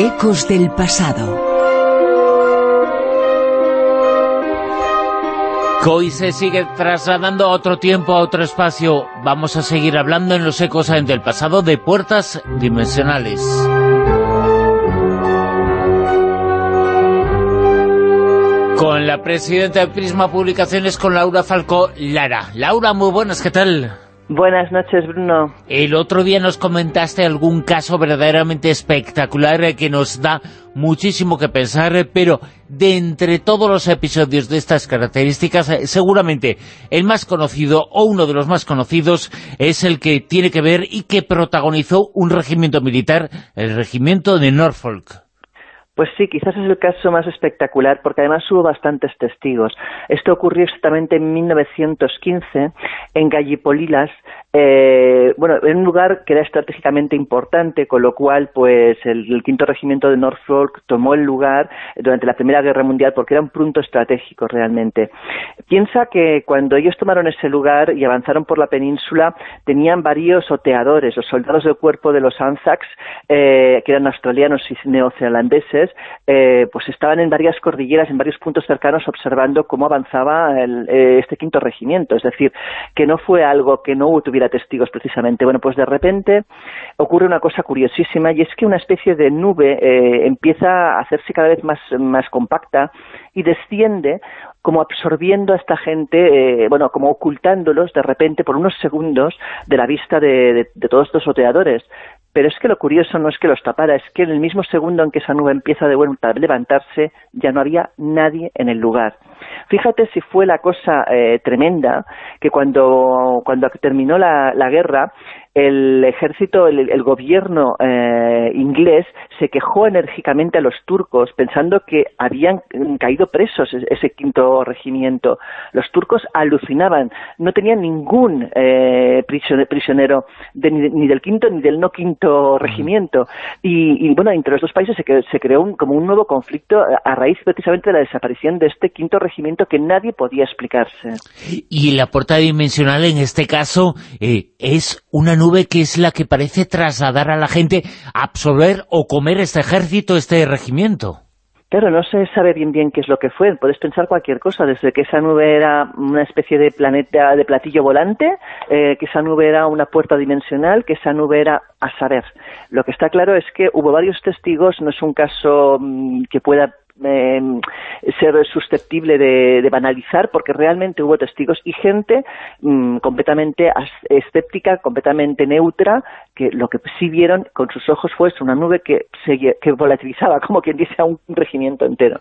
Ecos del pasado. Hoy se sigue trasladando a otro tiempo, a otro espacio. Vamos a seguir hablando en los ecos del pasado de puertas dimensionales. Con la presidenta de Prisma Publicaciones, con Laura Falcó Lara. Laura, muy buenas, ¿qué tal? Buenas noches, Bruno. El otro día nos comentaste algún caso verdaderamente espectacular que nos da muchísimo que pensar, pero de entre todos los episodios de estas características, eh, seguramente el más conocido, o uno de los más conocidos, es el que tiene que ver y que protagonizó un regimiento militar, el regimiento de Norfolk. Pues sí, quizás es el caso más espectacular, porque además hubo bastantes testigos. Esto ocurrió exactamente en 1915 en Gallipolilas, eh, bueno, en un lugar que era estratégicamente importante, con lo cual pues el, quinto regimiento de Norfolk tomó el lugar durante la Primera Guerra Mundial porque era un punto estratégico realmente. Piensa que cuando ellos tomaron ese lugar y avanzaron por la península, tenían varios oteadores, los soldados del cuerpo de los Anzacs, eh, que eran australianos y neozelandeses, eh, pues estaban en varias cordilleras, en varios puntos cercanos, observando cómo avanzaba este quinto regimiento. Es decir, que no fue algo que no tuviera testigos precisamente. Bueno, pues de repente ocurre una cosa curiosísima y es que una especie de nube eh, empieza a hacerse cada vez más, más compacta y desciende como absorbiendo a esta gente, eh, bueno, como ocultándolos de repente por unos segundos de la vista de, de todos estos oteadores. Pero es que lo curioso no es que los tapara, es que en el mismo segundo en que esa nube empieza de vuelta a levantarse, ya no había nadie en el lugar. Fíjate si fue la cosa eh, tremenda que cuando, cuando terminó la, la guerra, el ejército, el, gobierno eh, inglés se quejó enérgicamente a los turcos pensando que habían caído presos ese quinto regimiento. Los turcos alucinaban, no tenían ningún eh, prisionero ni, del quinto ni del no quinto regimiento. Y, bueno, entre los dos países se, creó como un nuevo conflicto a raíz precisamente de la desaparición de este quinto regimiento que nadie podía explicarse. Y la puerta dimensional en este caso eh, es una nube que es la que parece trasladar a la gente a absorber o comer este ejército, este regimiento. Claro, no se sabe bien bien qué es lo que fue. Puedes pensar cualquier cosa, desde que esa nube era una especie de planeta de platillo volante, eh, que esa nube era una puerta dimensional, que esa nube era a saber. Lo que está claro es que hubo varios testigos, no es un caso mm, que pueda eh, ser susceptible de, banalizar porque realmente hubo testigos y gente mm, completamente escéptica, completamente neutra, que lo que sí vieron con sus ojos fue una nube que, se, volatilizaba, como quien dice, a un regimiento entero.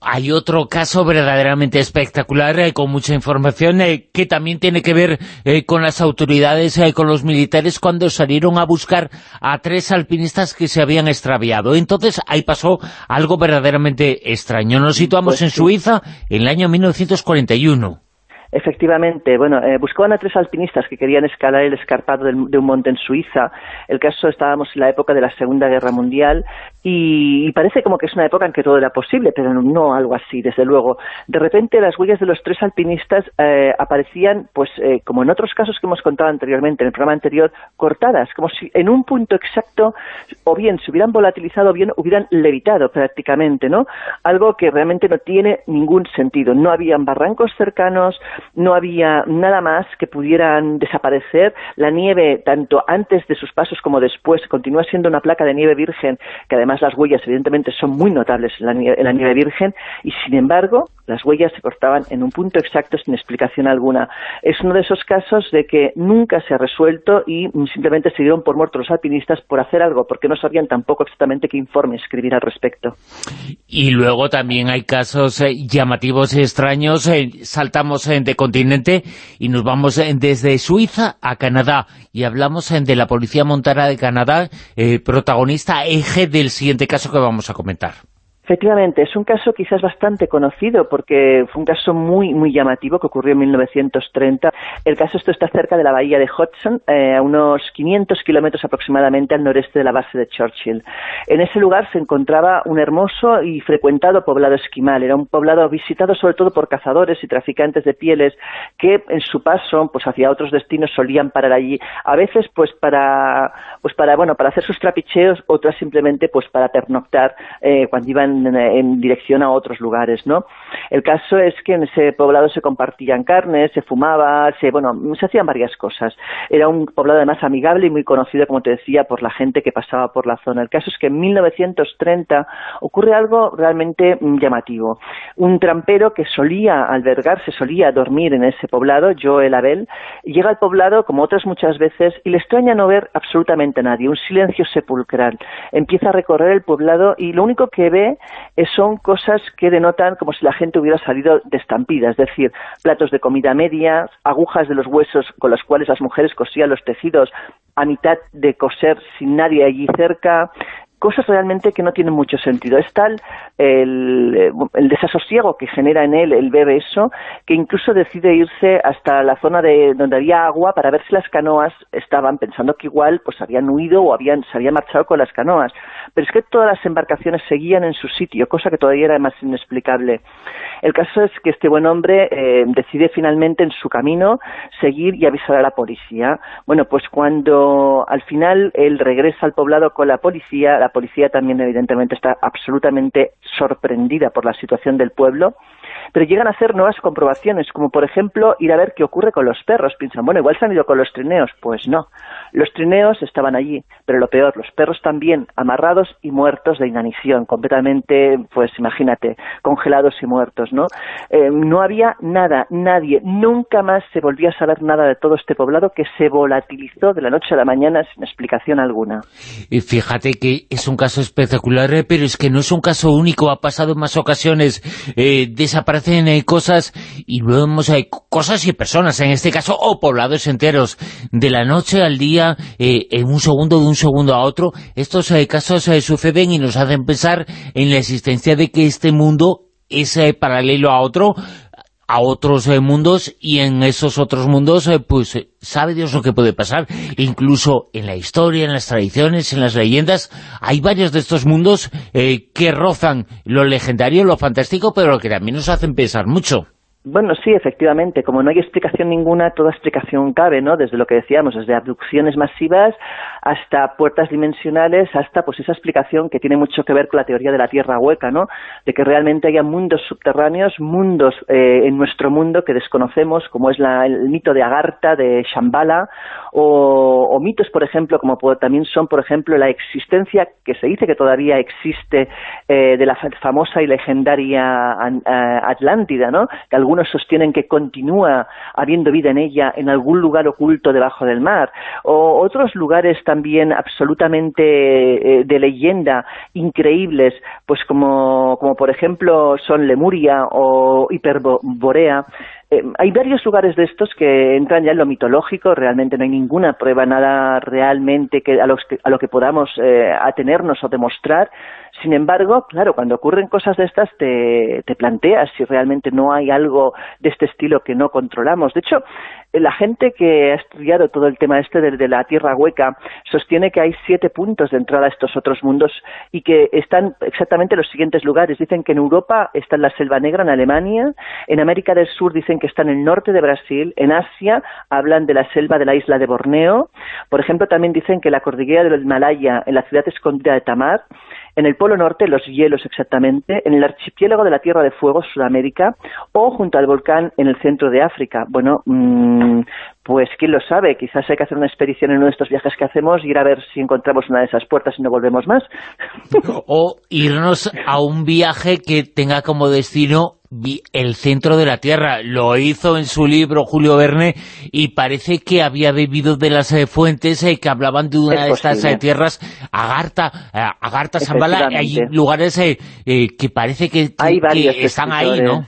Hay otro caso verdaderamente espectacular, eh, con mucha información, eh, que también tiene que ver eh, con las autoridades, con los militares, cuando salieron a buscar a tres alpinistas que se habían extraviado. Entonces, ahí pasó algo verdaderamente extraño. Nos situamos pues en Suiza en el año 1941. Efectivamente, bueno, eh, buscaban a tres alpinistas que querían escalar el escarpado de, un monte en Suiza. El caso estábamos en la época de la Segunda Guerra Mundial y, parece como que es una época en que todo era posible, pero no, algo así, desde luego. De repente las huellas de los tres alpinistas eh, aparecían, pues eh, como en otros casos que hemos contado anteriormente, en el programa anterior, cortadas, como si en un punto exacto o bien se hubieran volatilizado o bien hubieran levitado prácticamente, ¿no? Algo que realmente no tiene ningún sentido. No habían barrancos cercanos, no había nada más que pudieran desaparecer. La nieve, tanto antes de sus pasos como después, continúa siendo una placa de nieve virgen, que además las huellas evidentemente son muy notables en la nieve, virgen, y sin embargo las huellas se cortaban en un punto exacto sin explicación alguna. Es uno de esos casos de que nunca se ha resuelto y simplemente se dieron por muertos los alpinistas por hacer algo, porque no sabían tampoco exactamente qué informe escribir al respecto. Y luego también hay casos eh, llamativos y extraños. Eh, saltamos en de continente y nos vamos desde Suiza a Canadá y hablamos de la Policía Montana de Canadá, eh, protagonista eje del siguiente caso que vamos a comentar. Efectivamente, es un caso quizás bastante conocido porque fue un caso muy muy llamativo que ocurrió en 1930. El caso esto está cerca de la bahía de Hudson, eh, a unos 500 kilómetros aproximadamente al noreste de la base de Churchill. En ese lugar se encontraba un hermoso y frecuentado poblado esquimal. Era un poblado visitado sobre todo por cazadores y traficantes de pieles que en su paso pues hacia otros destinos solían parar allí. A veces pues para pues para bueno para hacer sus trapicheos, otras simplemente pues para pernoctar eh, cuando iban en, dirección a otros lugares, ¿no? El caso es que en ese poblado se compartían carnes, se fumaba, se, bueno, se hacían varias cosas. Era un poblado además amigable y muy conocido, como te decía, por la gente que pasaba por la zona. El caso es que en 1930 ocurre algo realmente mm, llamativo. Un trampero que solía albergarse, solía dormir en ese poblado, Joel Abel, llega al poblado, como otras muchas veces, y le extraña no ver absolutamente nadie, un silencio sepulcral. Empieza a recorrer el poblado y lo único que ve son cosas que denotan como si la gente hubiera salido de estampida, es decir, platos de comida media, agujas de los huesos con las cuales las mujeres cosían los tejidos a mitad de coser sin nadie allí cerca, cosas realmente que no tienen mucho sentido. Es tal el, desasosiego que genera en él el ver eso, que incluso decide irse hasta la zona de donde había agua para ver si las canoas estaban, pensando que igual pues habían huido o habían, se habían marchado con las canoas. Pero es que todas las embarcaciones seguían en su sitio, cosa que todavía era más inexplicable. El caso es que este buen hombre eh, decide finalmente en su camino seguir y avisar a la policía. Bueno, pues cuando al final él regresa al poblado con la policía, la policía también evidentemente está absolutamente sorprendida por la situación del pueblo, pero llegan a hacer nuevas comprobaciones, como por ejemplo ir a ver qué ocurre con los perros. Piensan, bueno, igual se han ido con los trineos. Pues no, los trineos estaban allí, pero lo peor, los perros también amarrados y muertos de inanición, completamente, pues imagínate, congelados y muertos, ¿no? Eh, no había nada, nadie, nunca más se volvió a saber nada de todo este poblado que se volatilizó de la noche a la mañana sin explicación alguna. Y fíjate que es un caso espectacular, eh, pero es que no es un caso único, ha pasado en más ocasiones, eh, desaparecen eh, cosas y luego hay cosas y personas, en este caso, o poblados enteros, de la noche al día, en un segundo, de un segundo a otro, estos casos suceden y nos hacen pensar en la existencia de que este mundo es paralelo a otro, a otros eh, mundos y en esos otros mundos eh, pues eh, sabe Dios lo que puede pasar. Incluso en la historia, en las tradiciones, en las leyendas hay varios de estos mundos que rozan lo legendario, lo fantástico pero que también nos hacen pensar mucho bueno, sí, efectivamente. Como no hay explicación ninguna, toda explicación cabe, ¿no? Desde lo que decíamos, desde abducciones masivas hasta puertas dimensionales, hasta pues esa explicación que tiene mucho que ver con la teoría de la Tierra hueca, ¿no? De que realmente haya mundos subterráneos, mundos eh, en nuestro mundo que desconocemos, como es el mito de Agartha, de Shambhala, o, mitos, por ejemplo, como también son, por ejemplo, la existencia, que se dice que todavía existe, eh, de la famosa y legendaria Atlántida, ¿no? Que algunos sostienen que continúa habiendo vida en ella en algún lugar oculto debajo del mar, o otros lugares también absolutamente eh, de leyenda, increíbles, pues como, como por ejemplo son Lemuria o Hiperborea, eh, hay varios lugares de estos que entran ya en lo mitológico, realmente no hay ninguna prueba, nada realmente que, a, lo que podamos eh, atenernos o demostrar. Sin embargo, claro, cuando ocurren cosas de estas te, te planteas si realmente no hay algo de este estilo que no controlamos. De hecho, la gente que ha estudiado todo el tema este de, la Tierra Hueca sostiene que hay siete puntos de entrada a estos otros mundos y que están exactamente en los siguientes lugares. Dicen que en Europa está en la Selva Negra, en Alemania, en América del Sur dicen que está en el norte de Brasil, en Asia hablan de la selva de la isla de Borneo, por ejemplo también dicen que la cordillera del Himalaya, en la ciudad escondida de Tamar, en el Polo Norte, los hielos exactamente, en el archipiélago de la Tierra de Fuego, Sudamérica, o junto al volcán en el centro de África. Bueno, mmm, pues quién lo sabe, quizás hay que hacer una expedición en uno de estos viajes que hacemos ir a ver si encontramos una de esas puertas y no volvemos más. O irnos a un viaje que tenga como destino el centro de la Tierra. Lo hizo en su libro Julio Verne y parece que había bebido de las eh, fuentes eh, que hablaban de una de estas eh, tierras, Agartha, Agartha, Zambala, hay lugares que parece que, están ahí, ¿no?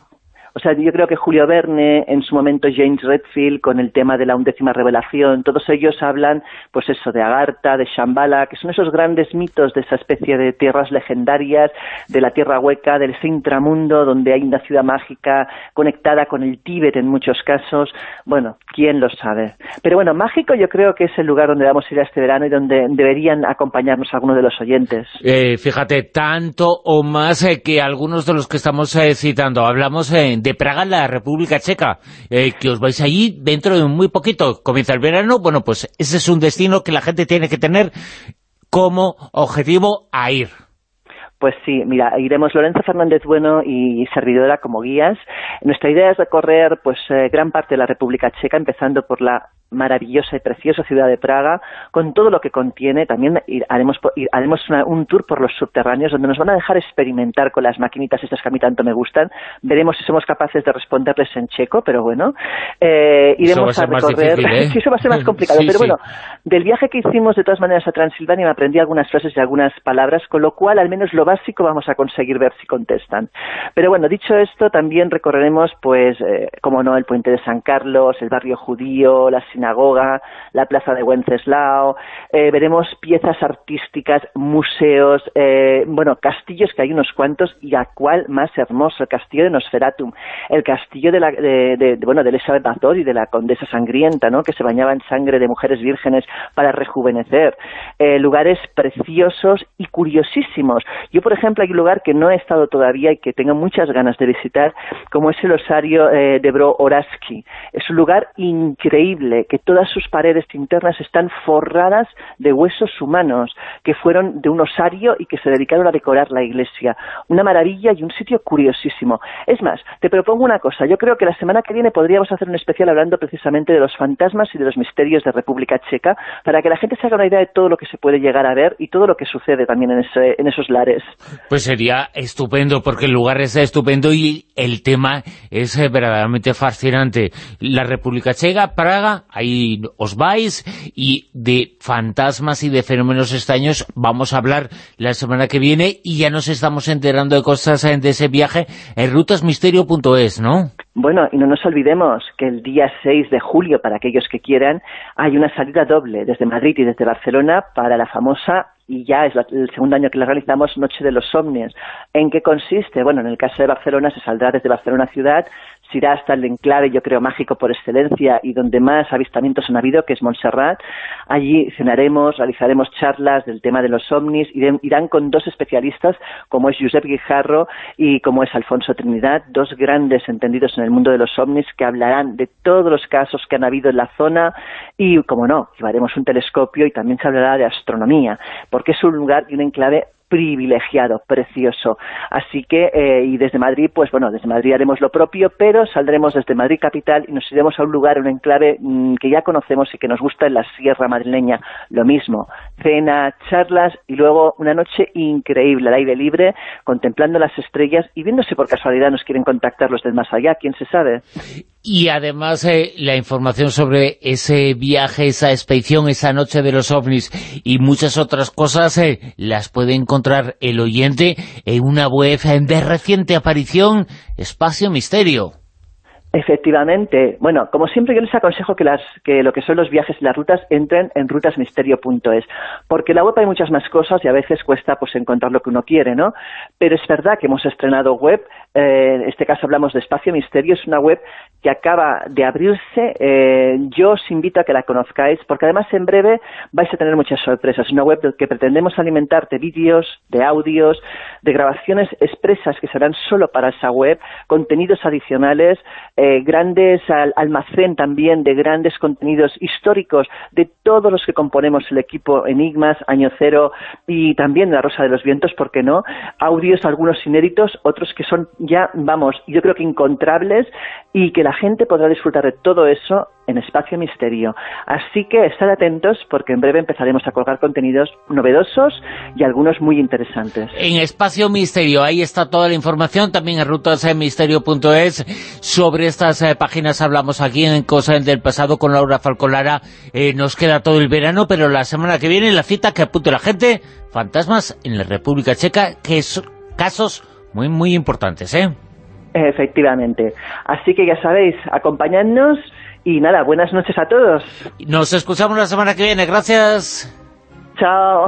O sea, yo creo que Julio Verne, en su momento James Redfield, con el tema de la undécima revelación, todos ellos hablan, pues eso, de Agartha, de Shambhala, que son esos grandes mitos de esa especie de tierras legendarias, de la tierra hueca, del intramundo, donde hay una ciudad mágica conectada con el Tíbet en muchos casos. Bueno, quién lo sabe. Pero bueno, mágico yo creo que es el lugar donde vamos a ir este verano y donde deberían acompañarnos algunos de los oyentes. Eh, fíjate, tanto o más eh, que algunos de los que estamos eh, citando. Hablamos de Praga, la República Checa, que os vais allí dentro de muy poquito. Comienza el verano, bueno, pues ese es un destino que la gente tiene que tener como objetivo a ir. Pues sí, mira, iremos Lorenzo Fernández Bueno y servidora como guías. Nuestra idea es recorrer pues gran parte de la República Checa, empezando por la maravillosa y preciosa ciudad de Praga, con todo lo que contiene. También haremos, haremos un tour por los subterráneos, donde nos van a dejar experimentar con las maquinitas estas que a mí tanto me gustan. Veremos si somos capaces de responderles en checo, pero bueno. Eh, iremos a, recorrer... ¿eh? sí, eso va a ser más complicado. pero bueno, del viaje que hicimos de todas maneras a Transilvania me aprendí algunas frases y algunas palabras, con lo cual al menos lo básico vamos a conseguir ver si contestan. Pero bueno, dicho esto, también recorreremos, pues, eh, como no, el puente de San Carlos, el barrio judío, las sinagoga, la plaza de Wenceslao, eh, veremos piezas artísticas, museos, eh, bueno, castillos que hay unos cuantos y a cuál más hermoso, el castillo de Nosferatum, el castillo de, la, de, bueno, de Elizabeth Bathory, de la condesa sangrienta, ¿no? que se bañaba en sangre de mujeres vírgenes para rejuvenecer, eh, lugares preciosos y curiosísimos. Yo, por ejemplo, hay un lugar que no he estado todavía y que tengo muchas ganas de visitar, como es el osario de Bro Oraski. Es un lugar increíble, que todas sus paredes internas están forradas de huesos humanos que fueron de un osario y que se dedicaron a decorar la iglesia. Una maravilla y un sitio curiosísimo. Es más, te propongo una cosa. Yo creo que la semana que viene podríamos hacer un especial hablando precisamente de los fantasmas y de los misterios de República Checa para que la gente se haga una idea de todo lo que se puede llegar a ver y todo lo que sucede también en, en esos lares. Pues sería estupendo porque el lugar es estupendo y el tema es eh, verdaderamente fascinante. La República Checa, Praga, ahí os vais y de fantasmas y de fenómenos extraños vamos a hablar la semana que viene y ya nos estamos enterando de cosas de ese viaje en rutasmisterio.es, ¿no? Bueno, y no nos olvidemos que el día 6 de julio, para aquellos que quieran, hay una salida doble desde Madrid y desde Barcelona para la famosa y ya es el segundo año que la realizamos, Noche de los Somnios. ¿En qué consiste? Bueno, en el caso de Barcelona se saldrá desde Barcelona ciudad irá hasta el enclave, yo creo, mágico por excelencia y donde más avistamientos han habido, que es Montserrat. Allí cenaremos, realizaremos charlas del tema de los ovnis, irán con dos especialistas, como es Josep Guijarro y como es Alfonso Trinidad, dos grandes entendidos en el mundo de los ovnis que hablarán de todos los casos que han habido en la zona y, como no, llevaremos un telescopio y también se hablará de astronomía, porque es un lugar y un enclave privilegiado, precioso. Así que, eh, y desde Madrid, pues bueno, desde Madrid haremos lo propio, pero saldremos desde Madrid capital y nos iremos a un lugar, un enclave mm, que ya conocemos y que nos gusta en la Sierra Madrileña. Lo mismo, cena, charlas y luego una noche increíble al aire libre, contemplando las estrellas y viendo si por casualidad nos quieren contactar los del más allá, quién se sabe. Y además eh, la información sobre ese viaje, esa expedición, esa noche de los ovnis y muchas otras cosas eh, las puede encontrar el oyente en una web de reciente aparición, Espacio Misterio. Efectivamente. Bueno, como siempre yo les aconsejo que, las, que lo que son los viajes y las rutas entren en rutasmisterio.es, porque en la web hay muchas más cosas y a veces cuesta pues encontrar lo que uno quiere, ¿no? Pero es verdad que hemos estrenado web, eh, en este caso hablamos de Espacio Misterio, es una web que acaba de abrirse, eh, yo os invito a que la conozcáis, porque además en breve vais a tener muchas sorpresas. Es una web que pretendemos alimentar de vídeos, de audios, de grabaciones expresas que serán solo para esa web, contenidos adicionales, grandes almacén también de grandes contenidos históricos de todos los que componemos el equipo Enigmas, Año Cero y también La Rosa de los Vientos, ¿por qué no? Audios, algunos inéditos, otros que son ya, vamos, yo creo que encontrables y que la gente podrá disfrutar de todo eso en Espacio Misterio. Así que estad atentos porque en breve empezaremos a colgar contenidos novedosos y algunos muy interesantes. En Espacio Misterio, ahí está toda la información, también en rutasmisterio.es. Sobre estas eh, páginas hablamos aquí en Cosas del Pasado con Laura Falcolara. Eh, nos queda todo el verano, pero la semana que viene la cita que apunte la gente, fantasmas en la República Checa, que son casos muy, muy importantes, ¿eh? Efectivamente. Así que ya sabéis, acompañadnos y nada, buenas noches a todos. Nos escuchamos la semana que viene. Gracias. Chao.